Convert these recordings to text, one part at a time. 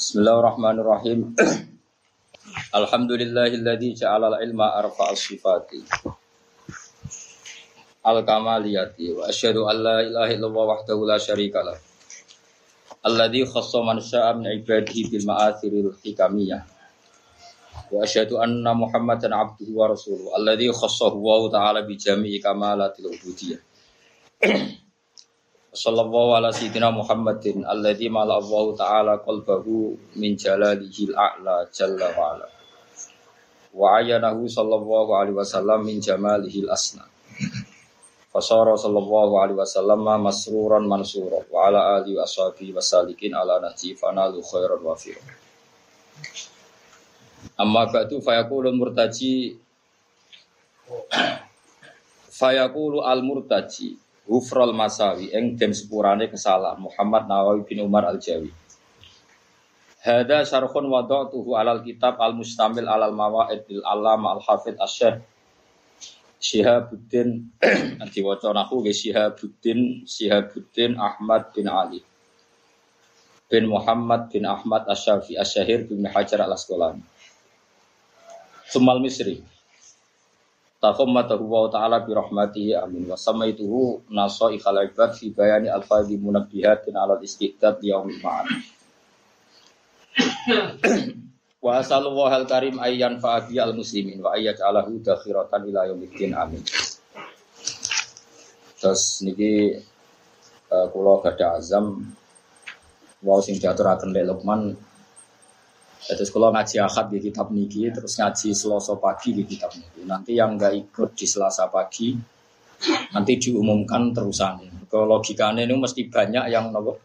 Bismillahirrahmanirrahim. Alhamdulillahilladzi ja'ala al-ilma arfa'a sifati. Al-kamaliyati wa asyhadu an la ilaha illallah wahdahu la syarika lah. Alladzi khassa man syaa min ibadihi bil ma'athiril hikamiyah. Wa asyhadu anna Muhammadan abduhu wa rasuluhu alladzi khassahu wa ta'ala bi jami'i kamalatil ubudiyyah. Sallallahu ala sayyidina Muhammadin alladzi mala Allah taala qalbahu min jalalihil a'la jalla wa ala. Wa ayanahu sallallahu alaihi wasallam min jamalihil asna. Fasara sallallahu alaihi wasallam masruran mansura wa ala alihi wa ashabihi wasalikin ala nahji fanalu khairan wa fir. Amma ba'du fayaqulu murtaji fayaqulu al murtaji Hufrol Masawi eng den sepurane kesalahan Muhammad Nawawi bin Umar Al Jawi. Hada syarhun wada'tuhu alal kitab al mustamil alal mawaid bil alam al hafid asyh Syihabuddin diwaca nahu ge Syihabuddin Syihabuddin Ahmad bin Ali bin Muhammad bin Ahmad Asyafi Asyahir bin Hajar al Asqalani. Sumal Misri Tafammatahu wa ta'ala bi rahmatihi amin. Wa samaituhu nasa ikhal ibad fi bayani alfadhi munabbihatin ala istiqdad yaumil ma'ad. Wa asallallahu al karim ayyan fa'abi al muslimin wa ayyat alahu dakhiratan ila yaumiddin amin. Terus niki uh, kula gada azam. Wa sing diaturaken Lukman Terus kalau ngaji akad di kitab niki, terus ngaji selasa pagi di kitab niki. Nanti yang nggak ikut di selasa pagi, nanti diumumkan terusan. Kalau logikanya ini mesti banyak yang nopo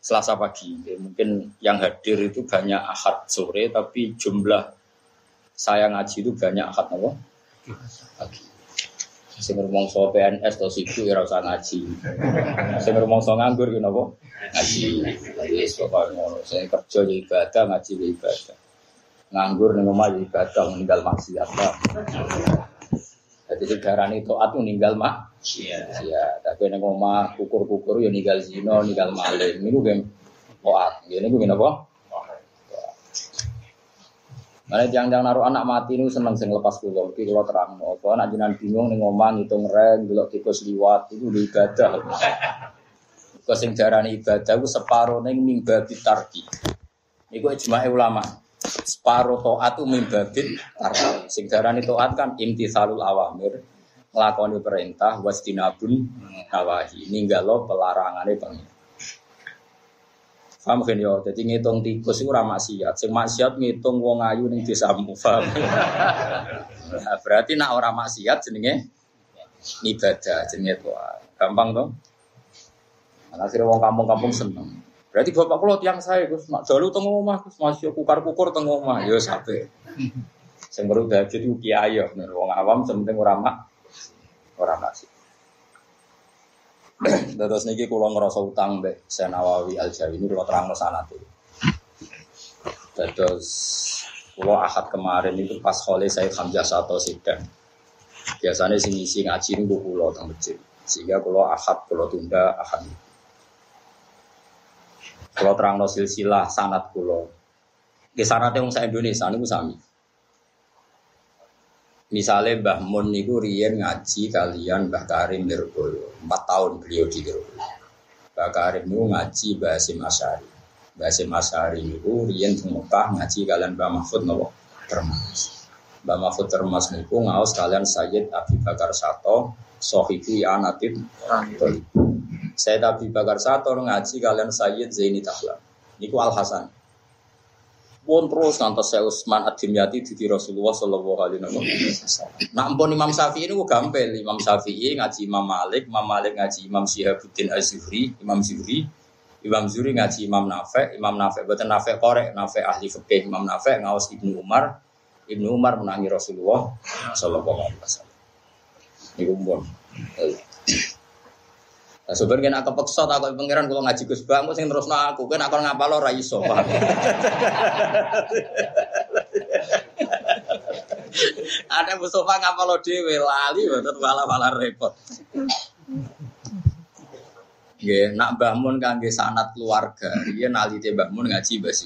selasa pagi. Ya, mungkin yang hadir itu banyak akad sore, tapi jumlah saya ngaji itu banyak akad nopo pagi. Sing rumangsa PNS atau siku ya usah ngaji. Sing rumangsa nganggur ya napa? Ngaji. Wis pokoke ngono. Sing kerja ya ibadah, ngaji ya ibadah. Nganggur ning omah ya ibadah meninggal maksiat. Jadi sekarang itu atu ninggal mak. Iya. Iya, tapi ning omah kukur-kukur ya ninggal zina, ninggal maling. Niku game toat. Ngene ku napa? Mana jangan-jangan naruh anak mati ini seneng sing lepas pulau, tapi kalau terang, kalau anak jinan bingung nih ngomong ngitung reng, belok tikus liwat itu di ibadah. Kau sing ibadah, itu separuh neng mimba bitarki. Ini gue cuma ulama. Separuh toat itu mimba bitarki. Sing darani toat kan imtithalul awamir, ngelakoni perintah, wasdinabun nawahi. Ninggalo pelarangannya pengen. Paham kan yo? Jadi ngitung tikus itu ramah maksiat. Sing maksiat ngitung wong ayu ning desamu. Paham? nah, berarti nak orang maksiat jenenge ibadah jenenge doa. Gampang dong? Nah, akhirnya wong kampung-kampung seneng. Berarti bapak kalau tiang saya, Gus, nak jalu tengah rumah, Gus, masih kukar-kukur tengah rumah, yo sampai. Sing baru dadi kiai yo, wong awam sementing ora mak ora maksiat. Terus niki kula ngerasa utang mbek Senawawi Al Jawi ini kula terangno sanate. Terus kula akad kemarin itu pas khole saya Hamzah Sato sidang. Biasanya sing isi ngaji niku kula teng masjid. Sehingga kula akad kula tunda akad. Kula terangno silsilah sanat kula. Ki sanate wong sak Indonesia niku sami. Misalnya Mbah Mun niku riyen ngaji kalian Mbah Karim. Empat tahun beliau di. Mbah Karim niku ngaji Asyari. Mbah Hasim Asyari niku riyen teng Mekah ngaji kalian Mbah Mahfud nopo Termas. Mbah Mahfud Termas niku ngaos kalian Sayyid Abi Bakar Sato, Sohibi Anatib Sayyid Abi Bakar Sato ngaji kalian Sayyid Zaini Tahlan. Niku Al Hasan pun terus ngantos saya Utsman Ad-Dimyati di Rasulullah Shallallahu Alaihi Wasallam. Nah, ampun Imam Syafi'i ini gue gampel. Imam Syafi'i ngaji Imam Malik, Imam Malik ngaji Imam Syihabuddin Az-Zuhri, Imam Zuhri, Imam Zuhri ngaji Imam Nafek, Imam Nafek betul Nafek korek, Nafek ahli fikih, Imam Nafek ngawas Ibnu Umar, Ibnu Umar menangi Rasulullah Shallallahu Alaihi Wasallam. Ini kumpul. Nah, sebenarnya aku kepeksa tak aku pangeran kalau ngaji Gus Bang, sing terus aku kan aku ngapa lo ra iso. Ada Mustafa ngapa lo dhewe lali betul malah malah repot. Nggih, nak Mbah Mun kangge sanat keluarga, dia nalite Mbah Mun ngaji Mbah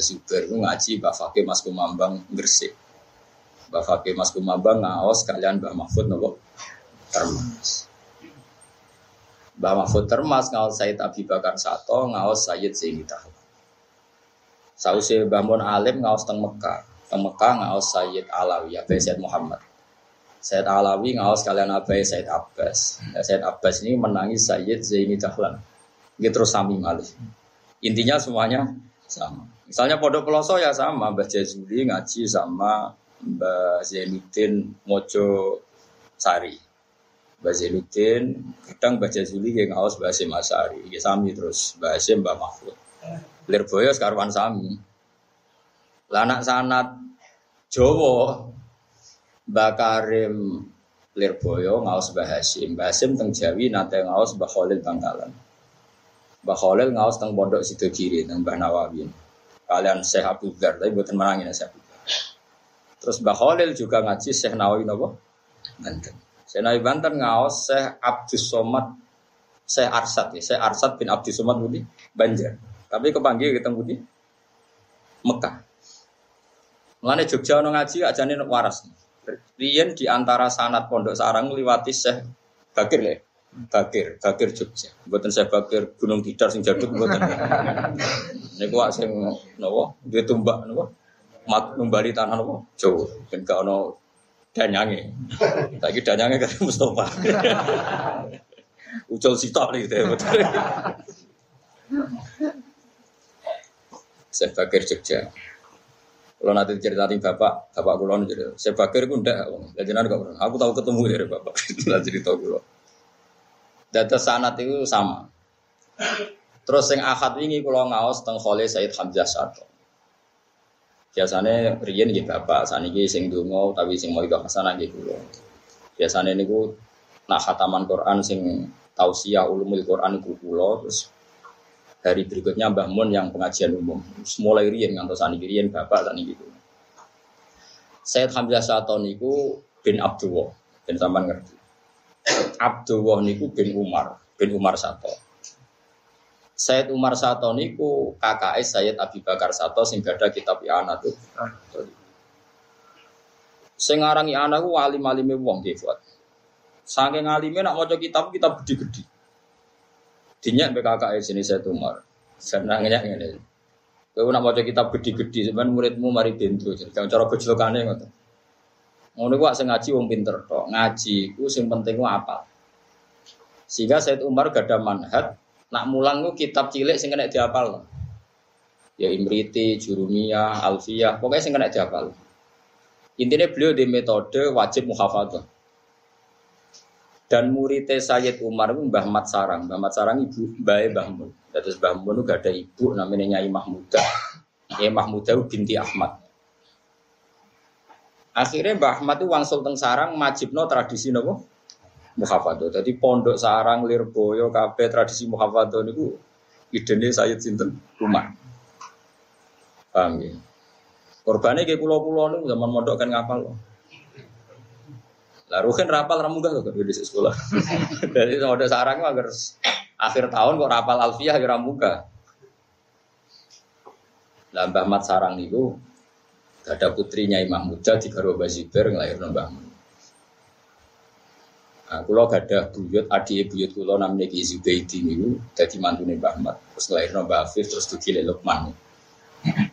Zubair itu ngaji Fakih Mas Kumambang Gresik. Fakih Mas Kumambang ngaos kalian Mbak Mahfud nopo termas. Mbak Mahfud termas ngaos Said Abi Bakar Sato ngaos Sayyid Zaini Tahlan. Sausi Mbah Alim ngaos teng Mekah. Teng Mekah ngaos Sayyid Alawi Abai Sayyid Muhammad. Sayyid Alawi ngaos kalian Abai Sayyid Abbas. Ya, Sayyid Abbas ini menangis Sayyid Zaini Dahlan. Gitu terus sami malih. Intinya semuanya sama. Misalnya Pondok Peloso ya sama, Mbah Jazuli ngaji sama Mbah Zainuddin Mojo Sari. Mbah Zainuddin, kadang Mbah Jazuli yang ngaos Mbah Hasim Asari, ya sami terus Mbah Hasim Mbah Mahfud. Lirboyo sekarwan sami. Lanak sanat Jowo Mbah Karim Lirboyo ngaos Mbah Hasim. Mbah Hasim teng Jawi nate ngaos Mbah Khalil Bangkalan. Mbah Khalil ngaos teng Pondok Sidogiri teng Mbah Nawawi kalian Syekh Abu Dhar, tapi buatan menangin Syekh. Terus Mbah Khalil juga ngaji Syekh Nawawi nopo Banten. Nawawi Banten ngaos Syekh Abdus Somad Syekh Arsad ya, Syekh Arsad bin Abdus Somad Budi Banjar. Tapi kepanggil ketemu di Mekah. Mulane Jogja ono ngaji ajane waras. Riyen di antara sanat pondok sarang liwati Syekh Bakir ya. Bakir, Bakir Jogja. Buatan saya Bakir Gunung Tidar sing jaduk buatan. Ini gua sing nopo, dia tumbak nopo, mat numbali tanah nopo, Jawa. Ben gak danyange. Saiki danyange kan Mustafa. Ucul sitok nih gitu betul. Saya Bakir Jogja. Kalau nanti cerita bapak, bapak kulon jadi saya Bakir pun ndak. Jangan kok. Aku tahu ketemu dari bapak. Nanti cerita kulon. Data sanat itu sama. Terus yang akad ini kalau ngaos teng Khalil Said Hamzah Sato. Biasanya riyen nggih bapak, saniki sing donga tapi sing mau hasanah nggih kula. Biasanya niku nah khataman Quran sing tausiah ulumul Quran iku kula terus hari berikutnya Mbah Mun yang pengajian umum. Mulai riyen ngantos saniki riyen bapak saniki kula. Said Hamzah Sato niku bin Abdullah, ben sampean ngerti. Abdullah niku bin Umar, bin Umar Sato. Sayyid Umar Sato niku kakak Sayyid Abi Bakar Sato sing gada kitab Iana tuh. Sing aran Iana ku alim-alime wong nggih, Fuad. Saking alime nak maca kitab kitab gede-gede. Dinyak mbek kakak sini Sayyid Umar. Senang ngenyak ngene. Kowe nak maca kitab gede-gede sampean muridmu mari bento. Jadi cara gejlokane ngoten. Ngono ku sing ngaji wong pinter tok. Ngaji ku sing penting ku apa? Sehingga Said Umar gak ada manhat nak mulang ku kitab cilik sing kena dihafal. Ya Imriti, Jurumiyah, Alfiyah, pokoknya sing kena dihafal. Intinya beliau di metode wajib muhafadzah. Dan muridnya Sayyid Umar itu Mbah Mat Sarang. Mbah Mat Sarang ibu Mbah Mbah Mun. Terus Mbah Mun itu gak ada ibu namanya Nyai Mahmudah. Nyai Mahmudah binti Ahmad. Akhirnya Mbah Ahmad itu wangsul teng sarang majibno tradisi nopo muhafadzah. Jadi pondok sarang Lirboyo kabeh tradisi muhafadzah niku idene Sayyid sinten Umar. Paham ya? Korbane ke pulau-pulau niku zaman mondok kan ngapal. Lah ruhin rapal ramunggah kok di sekolah. Jadi pondok sarang agar akhir tahun kok rapal alfiah ya ramunggah. Lah Mbah Mat sarang niku ada putrinya Imam Muda di Bazibar ngelahir Mbah Mun. Nah, gak ada buyut, adik buyut kulo namanya Ki Zubaidi niku jadi mantune Mbah Mat. Terus ngelahir Mbah Afif terus dikile Lukman.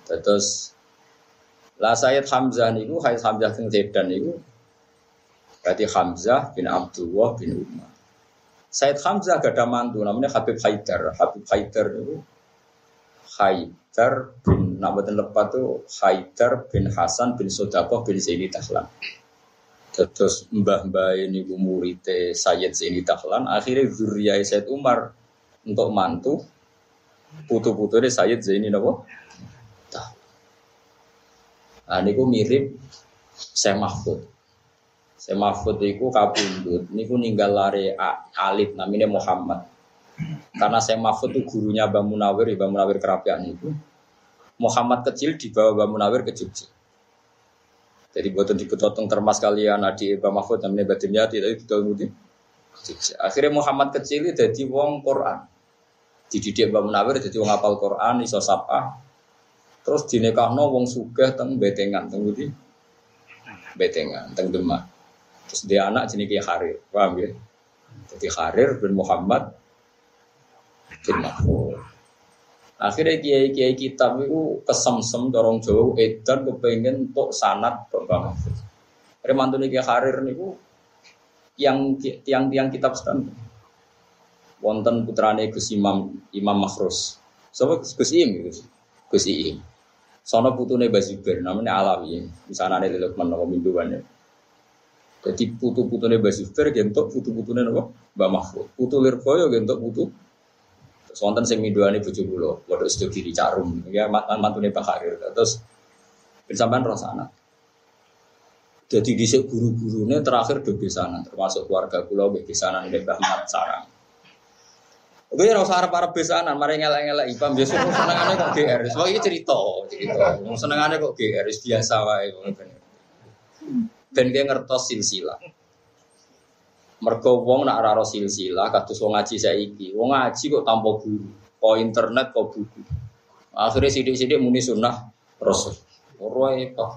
Terus lah Sayyid Hamzah niku Sayyid Hamzah sing Zedan niku berarti Hamzah bin Abdullah bin Umar. Sayyid Hamzah gak ada mantu namanya Habib Haidar. Habib Haidar niku Haidar bin nama lepat tuh Haidar bin Hasan bin Sodakoh bin Zaini Tahlan. Terus mbah-mbah ini umurite Sayyid Zaini Tahlan. Akhirnya zuriyah Sayyid Umar untuk mantu putu-putu ini Sayyid Zaini Nabo. Nah, ini mirip Syekh Mahfud. Syekh Mahfud itu kabundut. Ini ninggal lari alit namanya Muhammad. Karena saya Mahfud itu gurunya Mbak Munawir, Mbak Munawir kerapian itu. Muhammad kecil dibawa Mbak Munawir ke Jogja. Jadi buatan dipotong termas kalian adik Mbak Mahfud namanya Badim Yati tadi di Jogja. Akhirnya Muhammad kecil itu jadi wong Quran. Dididik Mbak Munawir jadi wong apal Quran, iso sapa. Terus dinekahno wong sugih teng betengan teng budi. Betengan teng Demak. Terus dia anak jenis Kiai Harir, paham ya? Jadi Harir bin Muhammad bin Mahmud. Akhirnya kiai kiai kitab itu kesemsem dorong jauh edan kepengen untuk sanat bapak Mahfud. Mantu kiai Harir niku yang tiang tiang kitab stand. Wonten putrane Gus Imam Imam Makhrus. Sopo Gus Im Gus Gus Im. Sono putune Bazubir namanya Alawi. Di sana ada Lukman nama minduannya. Jadi putu-putune Bazubir gentok putu-putune napa? Mbak Mahfud. Putu Lirboyo gentok putu Terus wonten sing miduane bojo kula, padha sedo diri carum. Ya mantune Pak Harir. Terus bersamaan roh sana. Jadi di guru-gurune terakhir do besanan, termasuk keluarga kula nggih besanan Mbah Ahmad Sarang. Gue ya rasa arep arep besanan, mari ngelak-ngelak ipam biasa senengane kok GR. So iki cerita, cerita. Senengane kok GR biasa wae Ben dia ngertos silsilah. Mergo wong nak ora silsilah kados wong ngaji saiki. Wong ngaji kok tanpa guru, kok internet kok buku. Akhirnya sidik-sidik muni sunnah Rasul. Ora itu.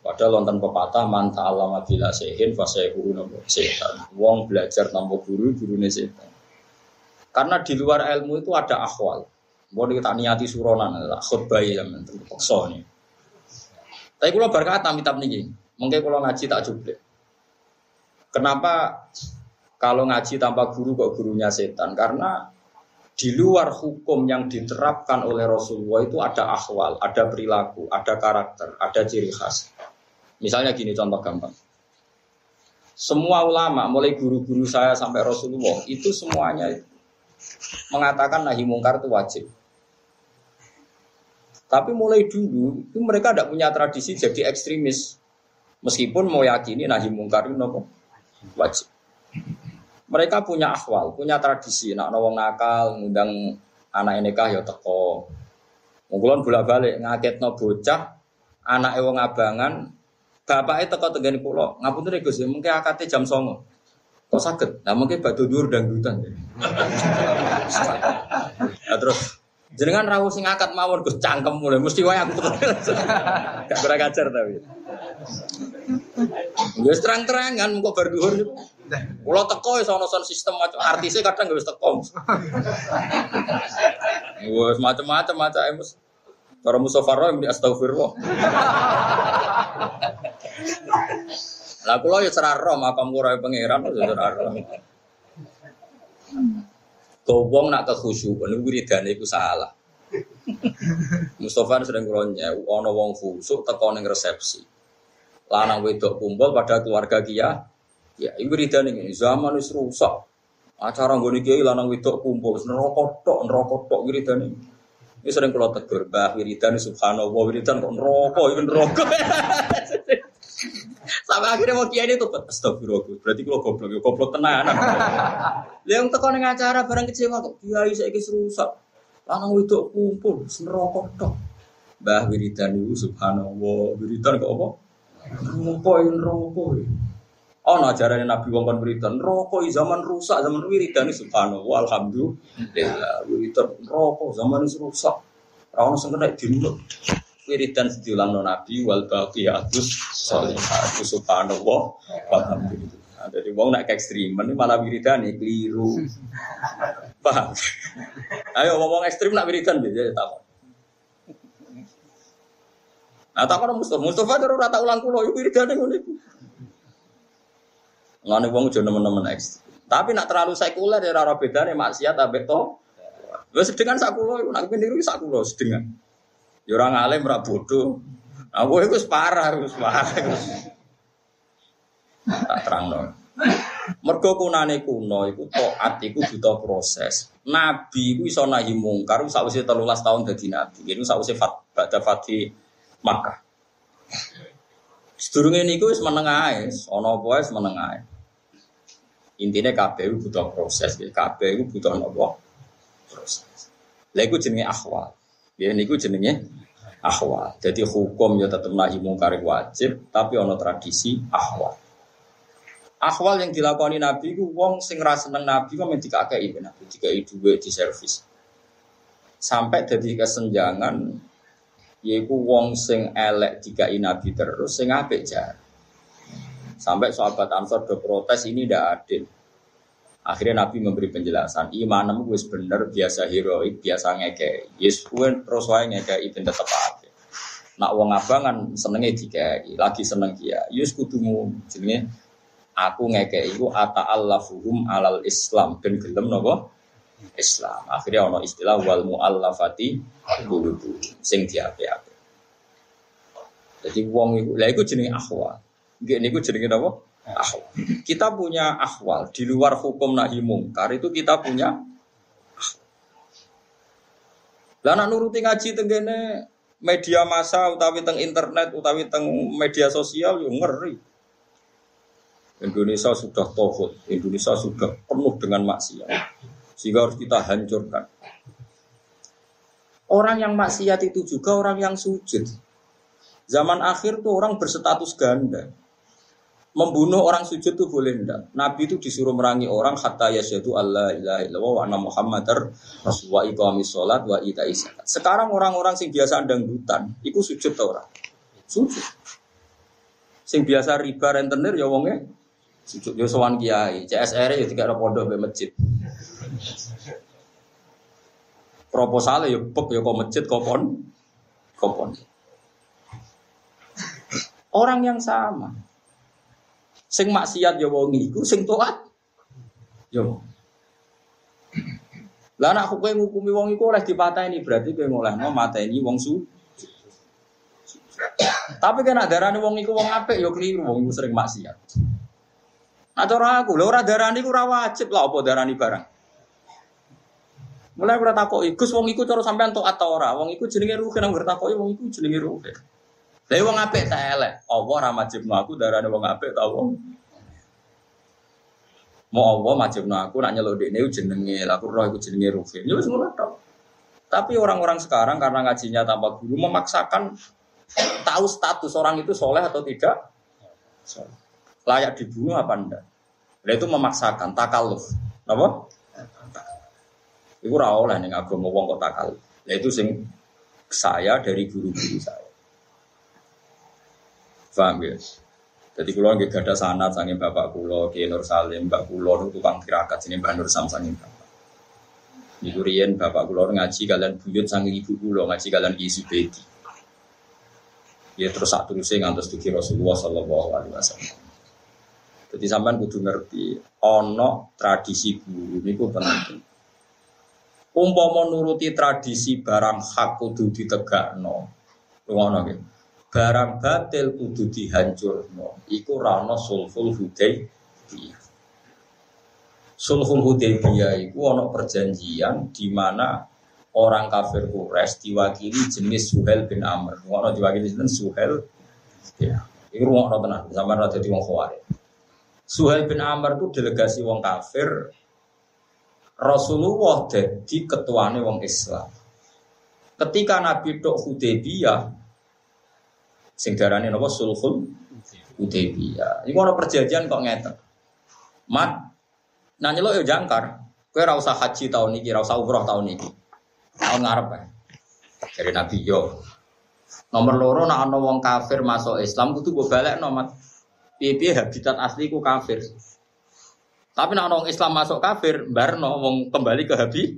Padahal wonten pepatah manta alama bila sehin fasayahu nopo setan. Wong belajar tanpa guru, gurune setan. Karena di luar ilmu itu ada akhwal. Mau kita niati suronan, khutbah ya, paksa nih. Tapi kalau berkata mitab nih, mungkin kalau ngaji tak cukup. Kenapa kalau ngaji tanpa guru kok gurunya setan? Karena di luar hukum yang diterapkan oleh Rasulullah itu ada akhwal, ada perilaku, ada karakter, ada ciri khas. Misalnya gini contoh gampang. Semua ulama, mulai guru-guru saya sampai Rasulullah, itu semuanya mengatakan nahi mungkar itu wajib. Tapi mulai dulu itu mereka tidak punya tradisi jadi ekstremis. Meskipun mau yakini nahi mungkar itu nopo wajib. Mereka punya akhwal, punya tradisi. Nak nawang nakal, ngundang anak nikah ya teko. Mungkulon bolak balik ngaget no bocah, anak wong abangan, bapaknya teko tegani pulau. Ngapun tuh gus, mungkin akatnya jam songo. Kok sakit? Nah mungkin batu dur dan dutan. nah, terus jenengan rawuh sing akad mawon Gus cangkem mulai mesti wae aku. Gak kurang ajar tapi. Ya terang-terangan kok bar dhuwur. Kula teko ya sono son sistem macam artisnya kadang gak wis teko. Wes macam-macam macam emus. Cara Mustafa Roy muni astagfirullah. Lah kula ya serah roh makam kura pangeran ya serah roh. Kau nak kekhusyukan wiridane iku salah. Mustafa sering kronya, ana wong khusuk teko ning resepsi. Lanang wedok kumpul pada keluarga kia. Ya, iku wiridane ini zaman wis rusak. Acara nggone kiai lanang wedok kumpul, neraka tok, neraka tok wiridane. Ini sering kalau tegur, bah wiridan subhanallah, wiridan kok neraka, itu neraka. Sampai akhirnya mau kiai itu astagfirullah. Berarti kalau goblok, ya goblok tenan. Yang tekan yang acara barang kecewa kok kiai saya kis rusak. Lanang itu kumpul, senerokok tok. Bah wiridan itu subhanallah, wiridan kok apa? Rokok ini rokok. Oh, nah ajaran Nabi wong kon wiridan, rokok zaman rusak, zaman wiridan ini subhanallah, alhamdulillah. Wiridan rokok zaman ini rusak. Rawon sing kena wiridan diulang Nabi wal baqiyatus sholihatu subhanallah walhamdulillah. Nah, jadi wong nak ekstrim ini malah wiridan nih keliru. Paham? Ayo ngomong ekstrim nak wiridan biasa tak. Nah, tak ono Mustafa, Mustafa terus rata ulang kulo yo wiridane ngono iku. Ngene wong aja nemen-nemen ekstrim. Tapi nak terlalu sekuler ya ora bedane maksiat ambek to. Wis sedengan sak kulo iku nak niru sak kulo sedengan. Ya orang alim ora bodoh. Aku itu parah, itu parah. Tak terang dong. Mergo kunane kuno iku taat iku butuh proses. Nabi iku iso nahi mungkar sakwise 13 tahun dadi nabi. Iku sakwise fat badha fati Makkah. Sedurunge niku wis meneng ae, ana apa wis meneng ae. Intine kabeh butuh proses, kabeh iku butuh napa? Proses. Lha iku jenenge akhwal. Ya niku jenenge ahwal. Jadi hukum ya tetap nahi mungkar wajib, tapi ono tradisi ahwal. Ahwal yang dilakoni Nabi ku wong sing ra seneng Nabi kok men dikakei Nabi, dikai dhuwit di servis. Sampai jadi kesenjangan Yaiku wong sing elek dikai nabi terus sing apik jar. Sampai sahabat Ansor do protes ini ndak adil. Akhirnya Nabi memberi penjelasan, imanmu wis bener, biasa heroik, biasa ngekei. Yes, kuen terus wae ngekei ben tetep apik. Nak wong abangan senenge dikei, lagi seneng dia. Yes kudumu jenenge aku ngekei iku ata'allafuhum alal Islam dan gelem napa? Islam. Akhirnya ono istilah wal muallafati qulubu sing diape-ape. Jadi wong iku lha iku jenenge akhwal. Nggih niku jenenge napa? Akhwal. Kita punya akhwal di luar hukum nahi mungkar itu kita punya Lah nak nuruti ngaji tenggene media massa utawi teng internet utawi teng media sosial yo ngeri. Indonesia sudah tohut, Indonesia sudah penuh dengan maksiat. Sehingga harus kita hancurkan. Orang yang maksiat itu juga orang yang sujud. Zaman akhir tuh orang berstatus ganda. Membunuh orang sujud tuh boleh enggak? Nabi itu disuruh merangi orang hatta yasyadu Allah ilaha illallah wa anna muhammadar rasulullah iqamis sholat wa ita zakat. Sekarang orang-orang sing biasa dangdutan, itu sujud tau orang. Sujud. Sing biasa riba rentenir ya wongnya sujud yo sowan kiai, CSR ya tiga pondok be masjid. Proposalnya ya pek ya kok masjid kopon kopon. Orang yang sama. Sing maksiat ya wong iku, sing taat ya wong. Lah nek kowe ngukumi wong iku oleh dipateni berarti kowe ngolehno mateni wong su. Tapi kan darane wong iku wong apik ya keliru wong iku sering maksiat. Nah aku, lho ora darani ku ora wajib lah apa darani barang. Mulai ora takoki, Gus wong iku cara sampean tok atau ora? Wong iku jenenge rugi nang takoki wong iku jenenge rugi. Lah wong apik tak elek. Allah ora majibno aku darane wong apik ta wong. Mau Allah majibno aku nak nyeluk dekne jenenge, lah aku roh iku jenenge Rufi. Ya wis ngono tok. Tapi orang-orang sekarang karena ngajinya tanpa guru memaksakan tahu status orang itu soleh atau tidak. Layak dibunuh apa enggak? Nah itu memaksakan takaluf. Apa? Iku ora oleh ning agama wong kok takaluf. Itu sing saya dari guru-guru saya. Paham ya? Jadi kulo nggih gadah sanad sange bapak kulo Ki Nur Salim, mbak kulo itu tukang tirakat sini Mbak Nur Sam sange bapak. Niku riyen bapak kulo ngaji kalian buyut sange ibu kulo ngaji kalian Ki Subedi. Ya terus sak terusé ngantos dugi Rasulullah sallallahu alaihi wasallam. Jadi sampean kudu ngerti ono tradisi guru niku penting. Umpama nuruti tradisi barang hak kudu ditegakno. Ngono gitu barang batil kudu dihancurno iku rano sulhul hudaybiyah. Sulhul hudaybiyah iku ana perjanjian di mana orang kafir Quraisy diwakili jenis Suhel bin Amr. Ono diwakili jenis Suhel ya iku ngono tenan zaman ora dadi wong Suhel bin Amr itu delegasi wong kafir. Rasulullah jadi ketuane wong Islam. Ketika Nabi Tok Hudaybiyah Sing darane napa sulhul Hudaybiyah. Iku ana perjanjian kok ngeten. Mat nah nyeluk yo jangkar. Kowe ora usah haji tahun iki, ora usah umroh tahun iki. Tahun ngarep ae. Dari Nabi yo. Nomor loro nak ana wong kafir masuk Islam kudu mbok balekno mat. Piye-piye habitat asli ku kafir. Tapi nak orang Islam masuk kafir, barno wong kembali ke habi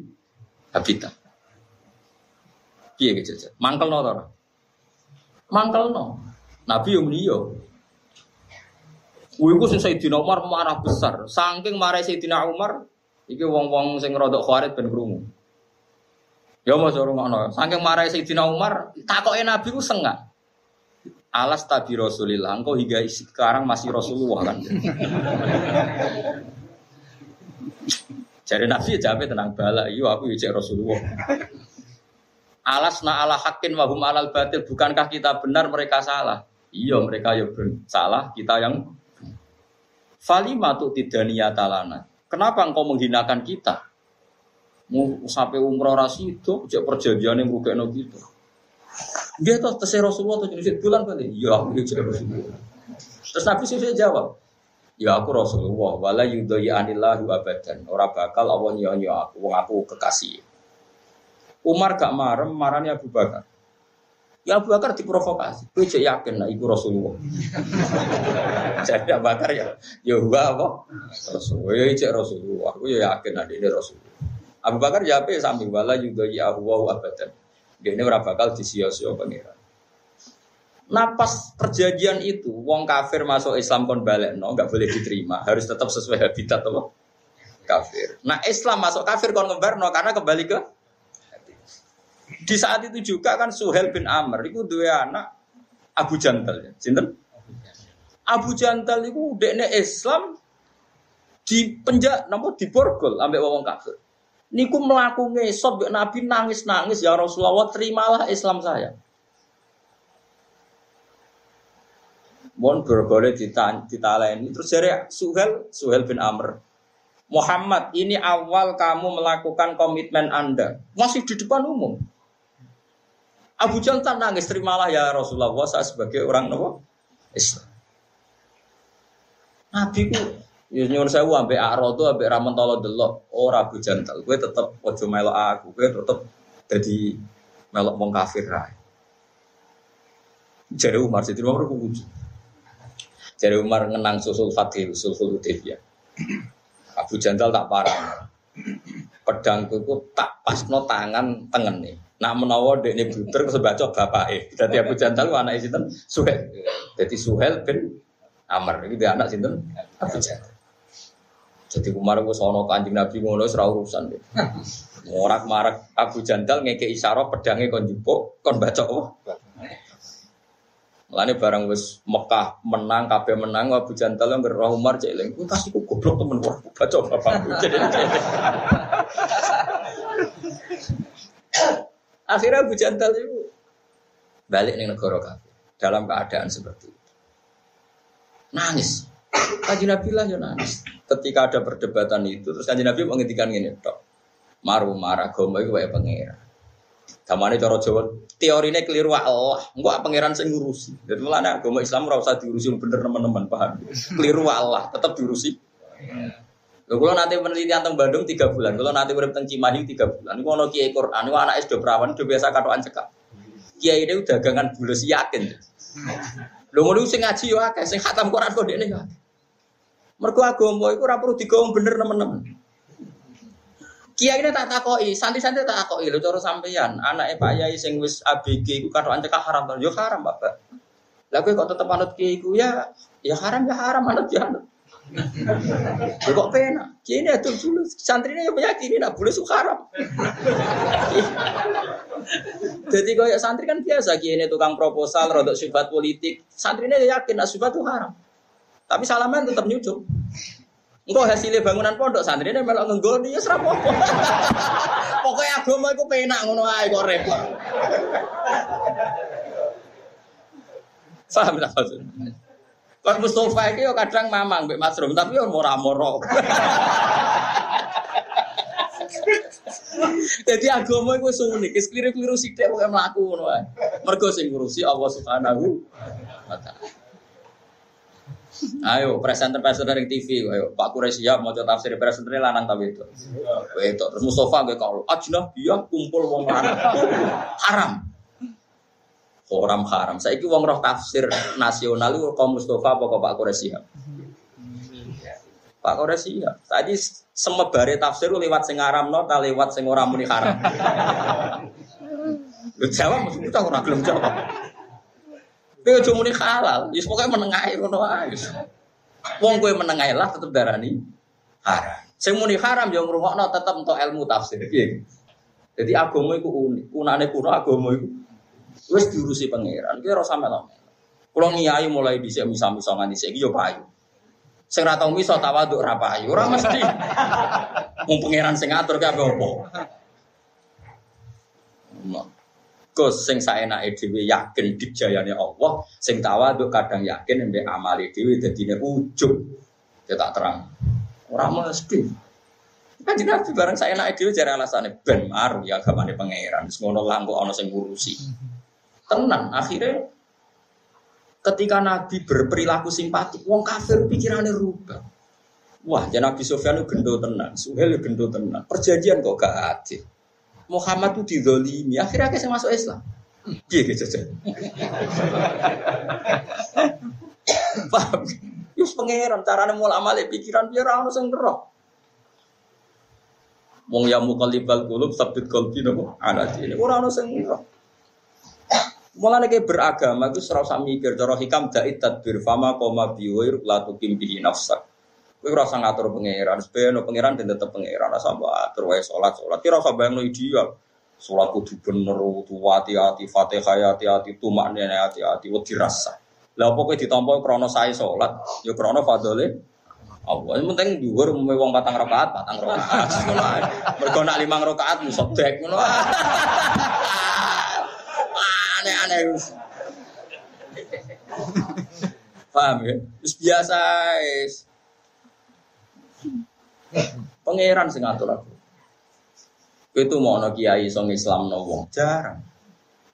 habitat. Piye gitu, mangkel no no, Nabi yang liya. Kuwi ku sing Sayyidina Umar marah besar. Saking marah Sayyidina Umar, iki wong-wong sing rodok khawarit ben krungu. Ya mau suruh ngono. Saking marah Sayyidina Umar, takoke Nabi ku sengak. Alas tabi Rasulillah, engkau hingga sekarang masih Rasulullah kan. Jadi Nabi jawab tenang bala, iya aku ya Rasulullah. Alas na ala hakin wahum alal batil. Bukankah kita benar mereka salah? Iya mereka yang salah, kita yang Falima tuh tidak niatalana. Kenapa engkau menghinakan kita? Mau sampai umroh itu, cek perjanjian yang rugi no gitu. Dia tuh terserah Rasulullah tuh jadi bulan kali. Iya aku jadi Rasulullah. Terus Nabi sih jawab, Ya aku Rasulullah, wala yudhoi anillahu abadan. Orang bakal Allah nyanyi aku, wong aku kekasih. Umar gak marem, marahnya Abu Bakar. Ya Abu Bakar diprovokasi. Kowe cek yakin lah iku Rasulullah. Jadi Abu Bakar ya ya gua apa? Rasulullah. Ya cek Rasulullah. Aku ya yakin ada ini Rasulullah. Abu Bakar ya apa sambil wala juga ya wa abadan. Dia ini ora bakal disia-sia pangeran. Nah pas perjanjian itu, wong kafir masuk Islam kon balik, no, nggak boleh diterima, harus tetap sesuai habitat apa? Kafir. Nah Islam masuk kafir kon ngebar, no, karena kembali ke di saat itu juga kan Suhel bin Amr itu dua anak Abu Jantal ya. Sinten? Abu Jantal itu dekne Islam di penjak di borgol ambek wong kafir. Niku melaku ngesot Nabi nangis-nangis ya Rasulullah terimalah Islam saya. Mohon bergole ditaleni terus dari Suhel Suhel bin Amr Muhammad ini awal kamu melakukan komitmen Anda masih di depan umum Abu Jahal tak nangis terimalah ya Rasulullah saya sebagai orang nopo Islam. Nabi ku ya nyuwun sewu ambek Aro tuh ambek Ramon Tolo delok ora Abu Jantal. Gue tetep ojo melok aku, gue tetep jadi melok wong kafir rai. Jadi Umar jadi Umar ku. Jadi Umar ngenang susul Fatih, susul Hudaybiyah. Abu Jantal tak parah. Pedangku ku tak pasno tangan tengen nih. Nak menawa dek ini buter kesebaca bapak eh. Jadi Abu Jandal anak sinten Suhel. Jadi Suhel bin Amr. Ini dia anak sinten Abu Jandal. Jadi Umar gue sono kanjeng Nabi ngono serau urusan deh. Morak marak Abu Jandal ngeke isyarah pedangnya kon jupuk kon baca oh. Mulane barang wis Mekah menang, kabeh menang Abu Jandal yang berroh Umar cek eling. Ku pasti ku goblok temen wah baca bapak. Jadi Akhirnya Abu Jantal itu balik nih negara kafir dalam keadaan seperti itu. Nangis. Kaji Nabi lah ya nangis. Ketika ada perdebatan itu, terus kaji Nabi menghentikan ini, tok. Maru marah gomo itu kayak pangeran. Kamane cara Jawa teorine keliru Allah, enggak pangeran sing ngurusi. Jadi mulane agama Islam ora usah diurusi bener teman-teman paham. Keliru Allah, tetap diurusi. Lho kalau nanti penelitian tentang Bandung tiga bulan, kalau nanti berhenti tentang Cimahi tiga bulan, ini kalau kiai Quran, ini anak SD perawan, udah biasa katoan cekak. Kiai ini udah gangan bulus yakin. Lho mau sing ngaji yo akeh, sing khatam Quran kok dekne yo akeh. Mergo agama iku ora perlu digawe bener teman-teman. Kiai ini tak takoi, santai-santai tak takoi lho cara sampeyan, anake Pak Yai sing wis ABG iku katoan cekak haram. Yo haram, Bapak. Kowe kok tetep anut kiai iku ya ya haram ya haram anut ya anut. Ya kok pena? Kini ada dulu santrinya yang meyakini nak boleh haram. Jadi kayak santri kan biasa kini tukang proposal, rodok sifat politik. Santrinya yakin nak sifat itu haram. Tapi salaman tetap nyucuk. Engkau hasilnya bangunan pondok santrinya melok ngenggoni ya serapopo. Pokoknya agama itu penak ngono ae kok repot. Paham tak maksudnya? Pak Mustafa itu kadang mamang Mbak Mas Rum, tapi yo mora-moro. Jadi agama itu unik, keliru-keliru sithik pokoke mlaku ngono ae. Mergo sing ngurusi Allah Subhanahu wa taala. Ayo presenter-presenter di TV, ayo Pak Kure siap mau coba tafsir presenter lanang tapi itu. Itu terus Mustafa gue kalau ajnah dia kumpul wong lanang. Haram orang haram. Saya itu uang roh tafsir nasional itu kaum Mustafa apa Pak Quraisy Pak Quraisy Tadi semebare tafsir lewat sing haram no, tak lewat sing ora muni haram. Lu jawab mesti kita ora gelem jawab. Kowe aja muni halal, wis pokoke menengahi ngono ae. Wong kowe menengahi lah tetep darani haram. Sing muni haram yo ngrungokno tetep entuk ilmu tafsir. Jadi agama iku unik. Kunane kuno agama iku Wes diurusi pangeran, kira rasa melo. Kulo ngiyai mulai bisa misa-misa nganti saiki yo payu. Sing ra tau misa tawaduk ra payu, ora mesti. Wong pangeran sing ngatur kabeh apa. Gus sing saenake dhewe yakin dijayane Allah, sing tawaduk kadang yakin mbek amale dhewe dadine ujug. Ya tak terang. Ora mesti. Kan Nabi bareng saya naik dhewe jare alasane ben maru ya agamane pangeran. Wis ngono lah kok ana sing ngurusi. Tenang, akhirnya ketika Nabi berperilaku simpatik, wong kafir pikirannya rubah. Wah, ya Nabi Sofyan itu gendo tenang, Suhel itu gendo tenang. Perjanjian kok gak adil. Muhammad itu didolimi, akhirnya saya masuk Islam. Piye gitu saja. Paham? Yus pangeran carane mulak malik pikiran biar ora ono sing roh. Wong ya mukallibal qulub sabit qalbi nopo ana dine. Ora ono. Mulane ke beragama itu serau sami mikir cara hikam dait tadbir fama koma biwir la tukim bihi nafsak. Kowe ora usah ngatur pangeran, sebeno pangeran dan tetep pangeran ora sampe atur wae salat salat. Kira usah bayangno ideal. Sholat kudu bener, kudu hati-hati, fatihah hati-hati, tumak nenek hati-hati, wedi rasa. Lah apa kowe ditampa krana sae salat, ya krana Allah. Yang penting dhuwur umume wong patang rakaat. Ngono ae. Mergo nak limang rakaat. Aneh-aneh. Paham ya? Terus biasa is. Pangeran sing ngatur aku. Itu mau no kiai song Islam no wong jarang.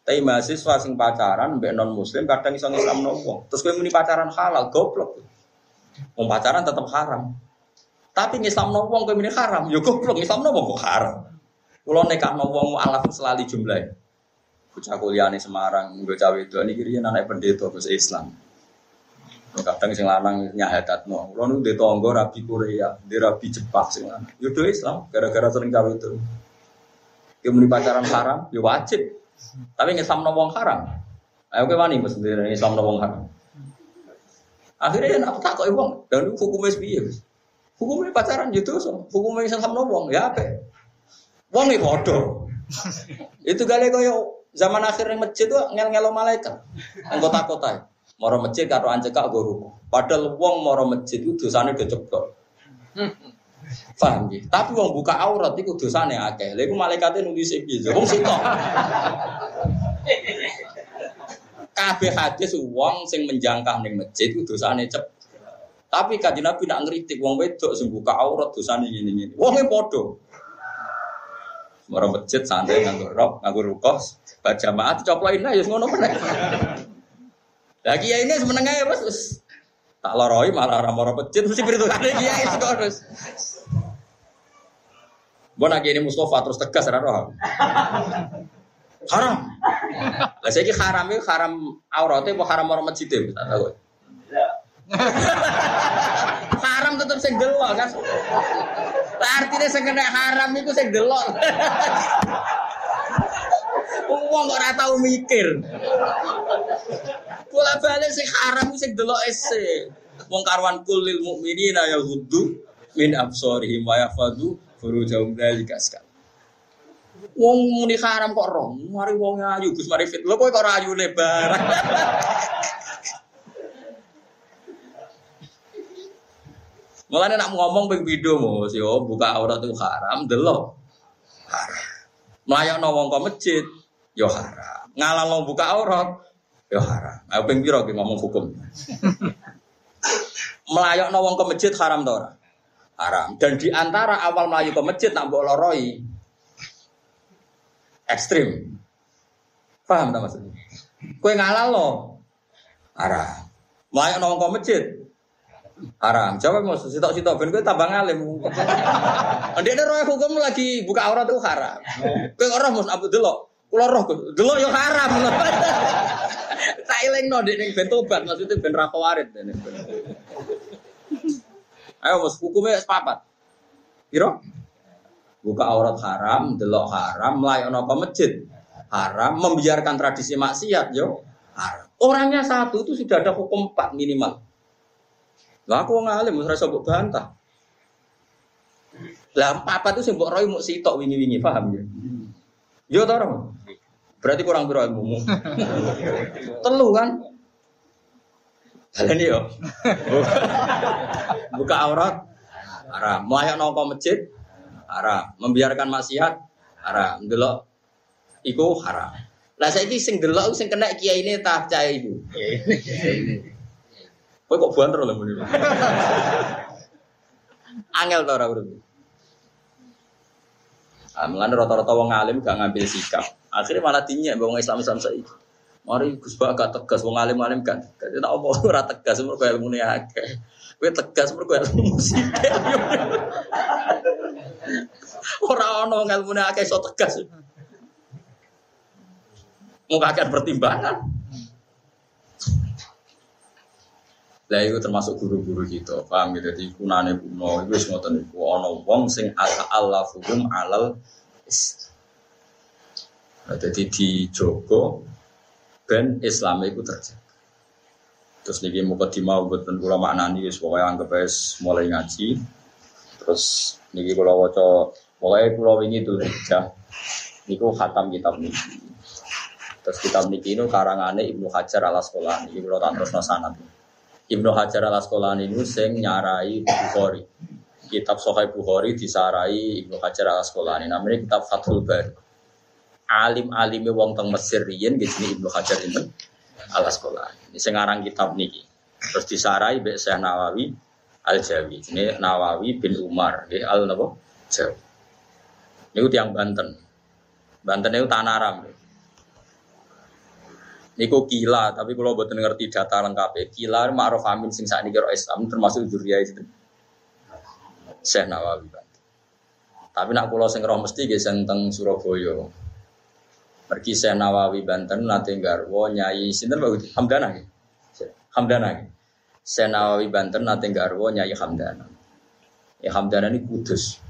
Tapi mahasiswa sing pacaran mbek non muslim kadang iso Islam no wong. Terus kowe muni pacaran halal goblok. Wong pacaran tetap haram. Tapi Islam no wong kowe muni haram, yo goblok Islam no wong kok haram. Kulo nekah no wong alaf selali jumlah. Bocah kuliah nih Semarang, itu ini kiri anak pendeta bahasa Islam. Kadang sing lanang no, kulo nu di tonggo rabi Korea, di rabi Jepang sing lanang. Yo Islam, gara-gara sering cawe itu. Kemudian pacaran haram, ya wajib. Tapi Islam wong haram. Ayo ke wani mas sendiri Islam wong haram. Akhirnya yang aku takut wong, dan hukumnya sepiye Hukumnya pacaran gitu, so. hukumnya Islam wong, ya apa? Wong nih bodoh. Itu kali koyo zaman akhir yang masjid tuh ngel ngelo malaikat, anggota kota. Moro masjid karo anjekak guru. Padahal wong moro masjid itu dosanya udah cepet. Paham ya? Tapi wong buka aurat itu dosane akeh. Lha iku malaikate nulis piye? Wong sitok. Kabeh hadis wong sing menjangkah ning masjid itu dosane cep. Tapi kanjeng Nabi nak ngritik wong wedok sing buka aurat dosane ngene-ngene. Wonge padha. Mara masjid santai nganggo rok, nganggo rukos, jamaah dicoplokin lah ya ngono meneh. Lah kiai ini semeneng ae wis tak loroi malah ora mara masjid mesti perhitungane kiai terus. Gue nagi ini Mustafa terus tegas roh. Haram. Lah saya haram itu haram auratnya apa haram orang masjid itu? Tak tahu. Tetap sing delok kan. Artinya sing kena haram itu sing delok. Wong kok ora tau mikir. Bola balik sing haram sing delok ese. Wong karwan kulil mukminina ya hudu min absorihim wa yafadu jauh dari sekali. Wong muni haram kok rong, mari wong ayu Gus mari fit. Kok kok ayu lebar. Mulane nak ngomong ping video mos yo buka aurat itu haram delok. Haram. Mlayakno wong kok masjid yo haram. Ngalang buka aurat yo haram. Ayo ping pira ngomong hukum. Melayakno wong ke masjid haram to ora? haram. Dan di antara awal melayu ke masjid nak mbok loroi ekstrim. Paham tak maksudnya? Kue ngalal lo haram. Melayu nong ke masjid haram. Coba mau sitok sitok ben kue tambah ngalim. Dia ada roh hukum lagi buka aurat itu haram. Kue orang mus abu delok. Kulo roh delok yo haram. Tak iling no dek ben tobat maksudnya ben ra Ayo mas hukumnya sepapat. Kira? Buka aurat haram, delok haram, melayan apa masjid haram, membiarkan tradisi maksiat yo haram. Orangnya satu itu sudah ada hukum empat minimal. Lah aku ngalim, rasa buat bantah. Lah apa itu sih buat roy mau sitok wingi-wingi, paham ya? Yo tau Berarti kurang biro ilmu. Telu kan? Kalian yo. Buka aurat haram. Melayak nongko masjid haram. Membiarkan maksiat haram. Delok iku haram. Lah saiki sing delok sing kena kiai ini tak cah ibu. Kowe kok banter lho muni. Angel to ora urip. Ah, rata-rata wong alim gak ngambil sikap. Akhirnya malah dinyak wong Islam-Islam saiki. Mari Gus Bak gak tegas, wong alim alim kan. Jadi tak omong ora tegas, mergo ilmu ne akeh. Kowe tegas mergo ilmu musik. Ora ono ilmu ne akeh so tegas. Mau kakek pertimbangan. Lah itu termasuk guru-guru kita, paham gitu. Jadi kunane kuno itu semua iku ana wong sing ala fuhum alal Nah, jadi dijogo ben Islam itu terjaga. Terus niki muka dimau buat kula maknani wis pokoke anggap wis mulai ngaji. Terus niki kula waca pokoke kula wingi dulu hijjah. Niku khatam kitab niki. Terus kitab niki itu karangane Ibnu Hajar al Asqalani. Niki kula tak terusno. Ibnu Hajar al Asqalani niku sing nyarai Bukhari. Kitab Sahih Bukhari disarai Ibnu Hajar al Asqalani. Namanya kitab Fathul Bari alim-alime wong teng Mesir riyen nggih Ibnu Hajar ini Al Asqalani. Ini sing aran kitab niki. Terus disarai mbek Syekh Nawawi Al Jawi. Ini Nawawi bin Umar nggih Al napa? Jawi. Niku tiang Banten. Banten itu tanah aram. Niku kila, tapi kalau buat ngerti data lengkap kila ma'ruf amin sing saat ini Islam termasuk juriya itu. Syekh Nawawi. Tapi nak pulau sing roh mesti ge teng Surabaya. Pergi saya Nawawi Banten nate garwo nyai sinten Pak Hamdana nggih. Hamdana nggih. Nawawi Banten nate nyai Hamdana. Ya Hamdana ini kudus.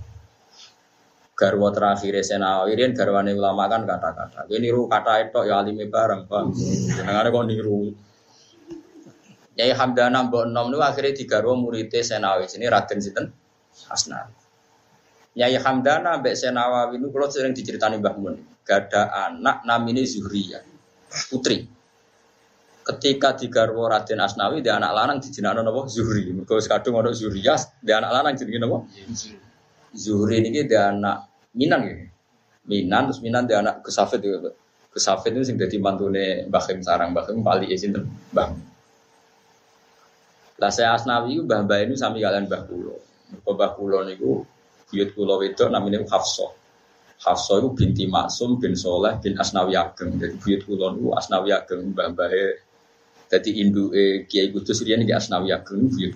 Garwo terakhir Nawawi ini garwane ulama kan kata-kata. Ini niru kata itu ya alime bareng, Pak. Jenengane kok niru. Nyai Hamdana mbok nom niku akhirnya digarwo muridé Senawi sini Raden sinten? Asnawi. Nyai Hamdana mbek Senawawi niku kula sering diceritani Mbah Mun gada anak namine Zuhriyah putri ketika digarwo Raden Asnawi dia anak lanang dijinakno napa Zuhri mergo kadung ana Zuriyah dia anak lanang jenenge napa Zuhri niki dia anak Minan ya Minan terus Minan dia anak Kesafet itu Kesafet itu sing dadi mantune Mbah Kim sarang Mbah Kim pali sinten Mbah Lah saya Asnawi Mbah Mbah ini sami kalian Mbah Kulo Mbah Kulo niku buyut kula wedok namine Hafsah Hafsah itu binti Maksum bin Soleh bin Asnawi Ageng. Jadi buyut kulon itu Asnawi Ageng mbah mbah Jadi Indu eh, Kiai Kudus Rian ini Asnawi Ageng buyut.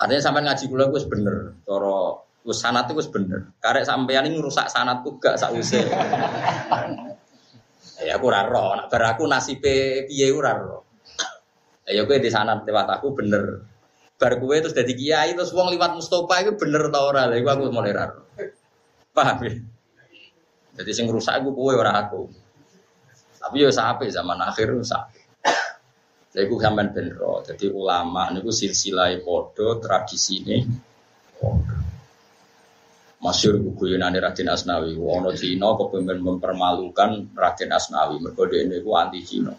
Artinya sampai ngaji kula gue bener. Toro gue sanat itu bener. Karek sampean ini rusak sanat tuh gak sause. ya aku raro. Nak bar aku nasibe piye ora raro. Ya gue di sanat lewat aku bener. Bar gue terus jadi kiai terus wong liwat Mustafa itu bener tau ora. Lha aku mulai raro. Paham ya? Jadi sing rusak aku kowe ora aku. Tapi ya sampai zaman akhir rusak. Jadi aku sampean benro. Jadi ulama niku silsilah podo tradisi ini. Masyur guyonane Raden Asnawi. Wono Cina kepengen mempermalukan Raden Asnawi. Mergo ini ku anti Cina.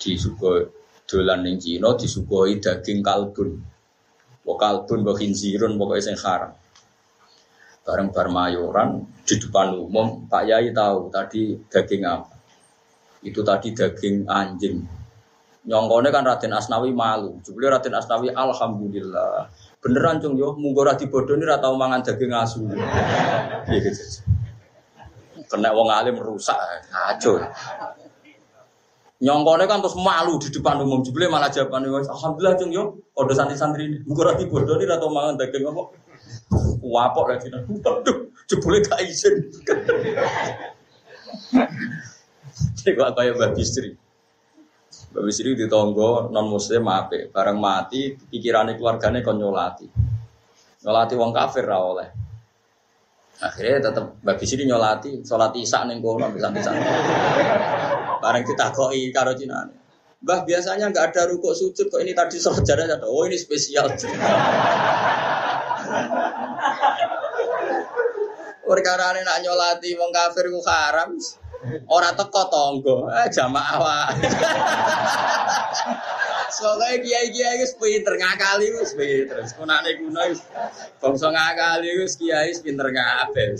Disuguh dolan ning Cina disuguhi daging kalbun. Wa kalbun wa khinzirun pokoke sing haram bareng bar mayoran di depan umum Pak Yai tahu tadi daging apa itu tadi daging anjing nyongkone kan Raden Asnawi malu jebule Raden Asnawi alhamdulillah beneran cung yo. Munggo ra dibodoni ra tau mangan daging asu. Iya gitu. Kena wong alim rusak kacau nyongkone kan terus malu di depan umum. Jebule malah jawaban alhamdulillah cung yo. Padha santri-santri munggo ra dibodoni ra tau mangan daging apa. Wapok lagi nih. Aduh, jebule gak izin. Jadi kok kayak Mbak Bistri. Mbak Bistri ditonggo non muslim bareng mati pikirannya keluarganya kon nyolati. Nyolati wong kafir ra oleh. Akhirnya tetap Mbak Bistri nyolati, sholat isak ning kono bisa-bisa. Bareng ditakoi karo Cina. Mbah biasanya nggak ada rukuk sujud kok ini tadi sholat jadah Oh ini spesial. Perkara ini nak nyolati wong kafir ku haram. Ora teko tonggo, eh jamaah wae. Soalnya kiai-kiai wis pinter ngakali wis pinter. Sekunane kuno wis bangsa ngakali wis kiai wis pinter kabeh.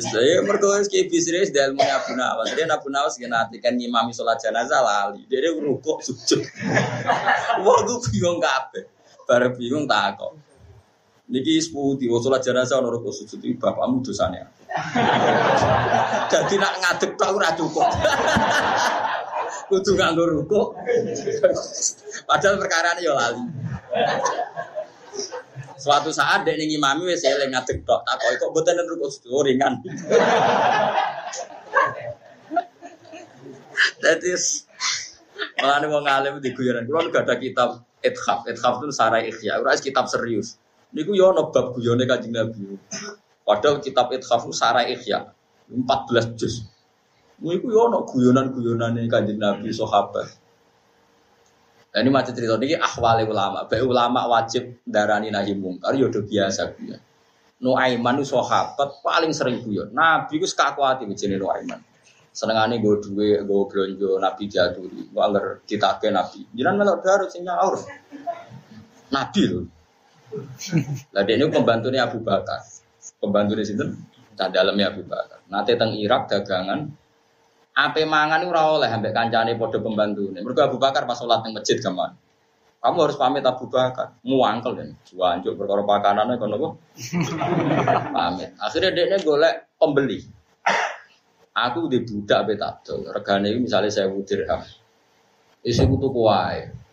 Saya mergo wis ki bisnis dari ilmu Abu Nawas. Dia Abu Nawas kena kan ngimami sholat jenazah lali. Dia rukuk sujud. Wah, gue bingung kabeh. Bareng bingung takok. Niki seputi, wa sholat jenazah ono rukuk sujud iki bapakmu dosane. Jadi nak ngadeg tok ora cukup. Kudu nganggo rukuk. Padahal perkara yo lali. Suatu saat dek ning imami wis eling ngadeg tok. Takoki kok mboten rukuk sujud ringan. Dadi malah wong alim di guyonan. Kulo gak ada kitab Ithaf. Ithaf itu sarai ikhya. Ora kitab serius. Niku yo ono bab guyone Kanjeng Nabi. Padahal kitab Ithaf itu sarai ikhya. 14 juz. Niku yo ono guyonan-guyonane Kanjeng Nabi sahabat. Nah, ini macam cerita ini ahwale ulama. Baik ulama wajib darani nahi mungkar yo biasa ya. Nuaiman itu sahabat paling sering guyon. Nabi itu sekakuati begini Nuaiman. Senengane gue duwe, gue belanja Nabi jaturi. Gue agar kita ke Nabi. Jangan melok darut sing nyaur. Nabi loh. Lah dia ini pembantunya Abu Bakar. Pembantunya situ. Nah dalamnya Abu Bakar. Nanti teng Irak dagangan Ape mangan ora oleh ambek kancane padha pembantune. Mergo Abu Bakar pas salat ning masjid gaman. Kamu harus pamit Abu Bakar. Muangkel kan. Juanjuk perkara pakanane kono apa? pamit. Akhirnya dia golek pembeli. Aku di budak betadol. Regane misalnya saya dirham. Isi kutu kuai.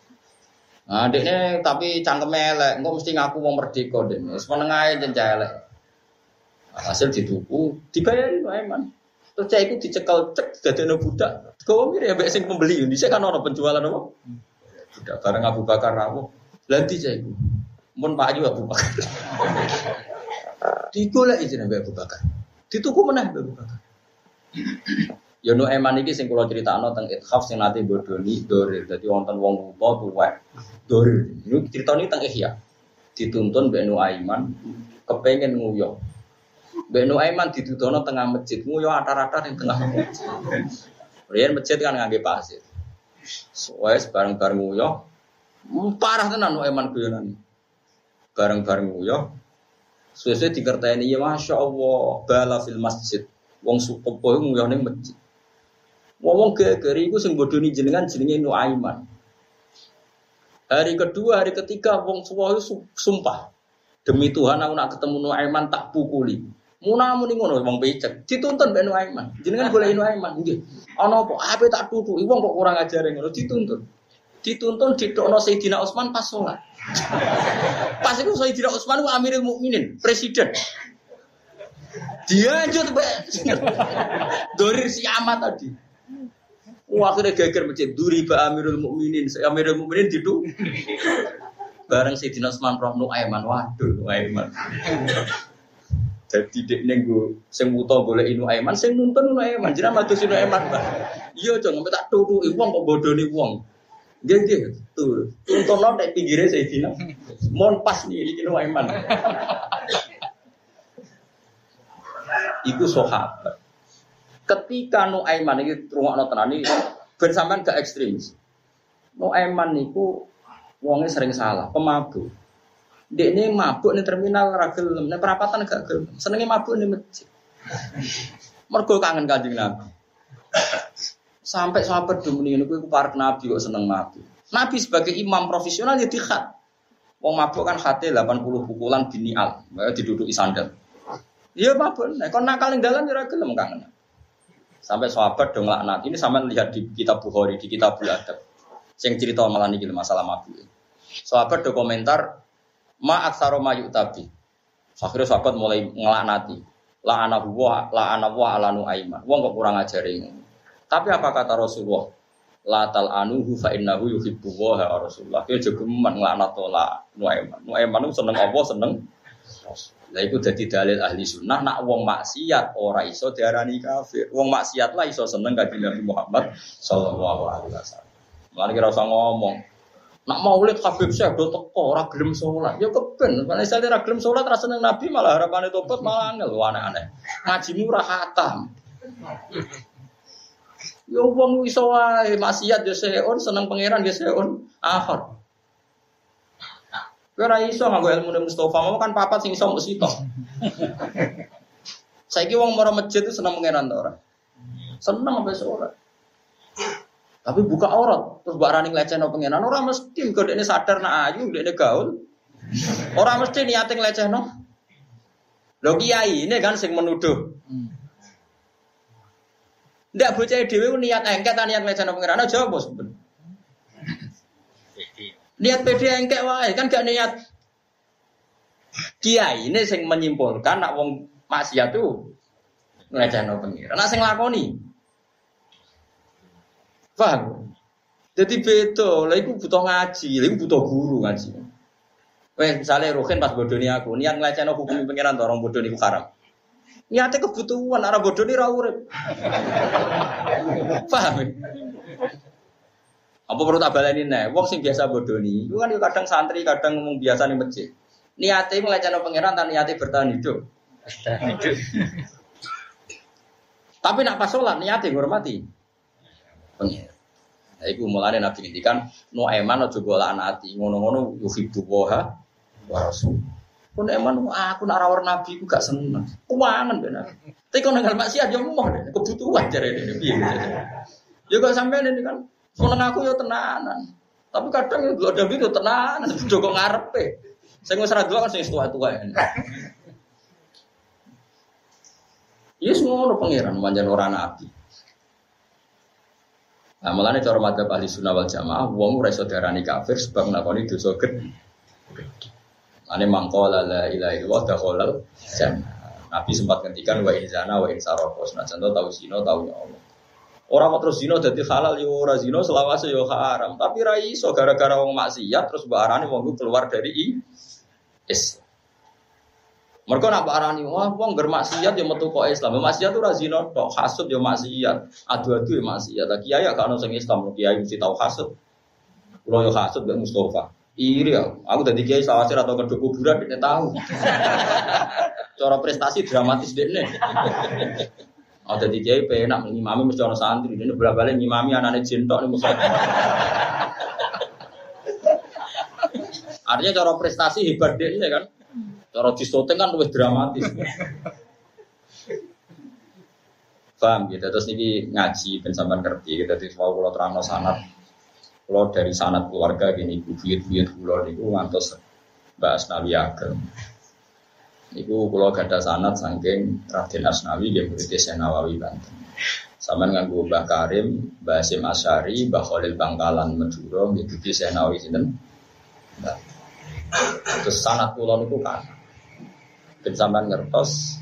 Nah, dekne tapi cangkem elek, engko mesti ngaku wong merdeka den. Wis meneng ae elek. Hasil dituku, dibayarin wae man. Terus cah itu dicekal cek dadekno budak. Kau mirip ya sing pembeli ini saya kan orang penjualan apa? Budak bareng Abu Bakar rawo. Lanti cah itu. Mun Pak Ayu Abu Bakar. Digolek izin Abu Bakar. Dituku meneh Abu Bakar. Ya no eman iki sing kula critakno teng Ithaf sing nate bodoni dorir. Dadi wonten wong tuwa tuwek. Dorir. Niku critane teng Ihya. Dituntun Mbak Aiman kepengen nguyok Beno Aiman didudono tengah masjid, nguyo atar-atar yang tengah masjid. Rian masjid kan ngangge pasir. Soalnya bareng-bareng nguyo, hmm, parah tenan Aiman guyonan. Bareng-bareng nguyo, sesuai dikertaini ya masya Allah, bala fil masjid. Wong supopo nguyo neng masjid. Wong geger iku sing bodoni jenengan jenenge Nuaiman. Hari kedua, hari ketiga wong suwo sumpah. Demi Tuhan aku nak ketemu Nuaiman tak pukuli. Muna muni ngono wong becek, dituntun ben Aiman. Jenengan boleh Aiman nggih. Ana apa? Ape tak tutuki wong kok kurang ajare ngono dituntun. Dituntun ditokno Sayyidina Utsman pas sholat. pas itu Sayyidina Utsman ku Amirul Mukminin, presiden. Dia lanjut Dorir si amat tadi. Akhirnya geger masjid. Duri ba Amirul Mukminin. Amirul Mukminin itu bareng Sayyidina Utsman roh Aiman. Waduh, Aiman. Jadi dek nenggu sing muto boleh inu aiman, sing nuntun inu aiman. Jadi matu sinu aiman. Iya jangan tak tutu uang kok bodoh nih uang. Gede tuh tuntun lo dek pinggirnya saya dina. Mon pas nih inu aiman. Iku sahabat. Ketika nu aiman ini no tenani, bersamaan ke ekstremis. Nu aiman niku uangnya sering salah, pemabuk. Dek ini mabuk nih terminal ragil, nih perapatan gak gelem. Senengnya mabuk nih masjid. Mergo kangen kanjeng Nabi. Sampai sahabat dunia ini, aku park Nabi kok seneng mabuk. Nabi sebagai imam profesional ya dikhat. Wong mabuk kan hati 80 pukulan binial, diduduk sandal. Iya mabuk, nah, kon nakal ning dalan ya gelem kangen. Sampai sahabat dong laknat. Ini sama lihat di kitab Bukhari, di kitab Adab. Yang cerita malah nih masalah mabuk. Sahabat do komentar, ma aksaro mayu tabi. Akhirnya sahabat mulai ngelaknati. La anak wa la anak wa alanu aiman. Wong kok kurang ajar ini. Tapi apa kata Rasulullah? La tal anuhu fa innahu yuhibbu wa Rasulullah. Dia juga ngelaknat la nuaiman. Nuaiman itu seneng apa seneng. Lah itu jadi dalil ahli sunnah nak wong maksiat ora iso diarani kafir. Wong maksiat lah iso seneng kanjeng Nabi Muhammad sallallahu alaihi wasallam. Mulane kira usah ngomong, Nak maulid Habib Syekh do teko ora gelem salat. Ya keben, nek isale ora gelem salat ra seneng Nabi malah harapane tobat malah angel aneh-aneh. Ngajimu ora khatam. Ya wong iso wae maksiat ya seon seneng pangeran ya seon akhir. Kowe ora iso nganggo ilmu Mustafa, mau kan papat sing iso mbok sitok. Saiki wong mara masjid itu seneng pangeran ta ora? Seneng apa ora? Tapi buka aurat, terus mbak Rani no pengenan, orang mesti kalau ini sadar nak ayu, dia gaul. Orang mesti niatin no. Lo kiai ini kan sing menuduh. Ndak bocah dhewe niat engket niat no pengenan aja bos. Niat PD engket wae kan gak niat. Kiai ini sing menyimpulkan nak wong maksiat tuh ngelecehin pengiran. Nak sing lakoni. Paham? Jadi beda, lah iku butuh ngaji, lah iku butuh guru ngaji. Weh, misalnya Ruhin pas bodoni aku, niat ngelecehin hukum pengiran orang bodoni ku haram. Niatnya kebutuhan, arah bodoni ra urip. Paham? ya? Apa perlu tak baleni nih? Wong sing biasa bodoni, itu kan kadang santri, kadang ngomong biasa nih masjid. Niatnya melecehkan pangeran, tan niatnya bertahan hidup. Tapi nak pas sholat niatnya ngormati pangeran. Nah, iku mulane Nabi ngendikan no eman aja bola anati, ngono-ngono yuhibbu waha wa rasul. Kun eman aku nak rawar Nabi ku gak seneng. Kuwangen ben. Tapi kalau nenggal maksiat ya mau kebutuhan jare ini piye. Ya kok sampean ini kan seneng aku ya tenanan. Tapi kadang ya gak ada itu tenanan, Joko ngarepe. Saya nggak serah dua kan saya tua-tua ini. Iya semua orang pangeran, manjan orang nabi. Nah, malah cara madzhab ahli sunnah wal jamaah, wong ora iso diarani kafir sebab nglakoni dosa gede. Ane mangkola la ilaha illallah dakhalal. Nabi sempat ngendikan wa in zana wa in. Nah, contoh tahu zina tahu ya Allah. Orang mau terus zina dadi halal yo ora zina selawase yo haram, tapi ra iso gara-gara wong maksiat terus mbok arani wong keluar dari i Islam. Mereka nak arani wah wong ger maksiat yo metu kok Islam. Maksiat tuh ra zina tok, hasud yo maksiat, adu-adu yo maksiat. Lah kiai gak ono sing Islam, kiai mesti tahu hasud. Kulo yo hasud mbek Mustofa. Iri ya, aku tadi kiai sawasir atau kedua kuburan dia tahu. Cara prestasi dramatis deh Oh jadi kiai penak ngimami mesti orang santri. Ini berapa kali ngimami anaknya cintok nih musuh. Artinya cara prestasi hebat deh ya kan. Cara disoting kan lebih dramatis. Paham gitu. Terus ini ngaji ben sampean ngerti gitu. Terus kalau terang sanat. Kalau dari sanat keluarga gini, buyut-buyut kulo niku ngantos Mbak Asnawi Ageng. Niku kulo gada sanat saking Raden Asnawi dia murid Nawawi Banten. Sama nganggo Mbah Karim, Mbah Hasim Asyari, Mbah Khalil Bangkalan Madura, gitu di Nawawi sinten. Terus sanat kulo niku kan. Ben ngertos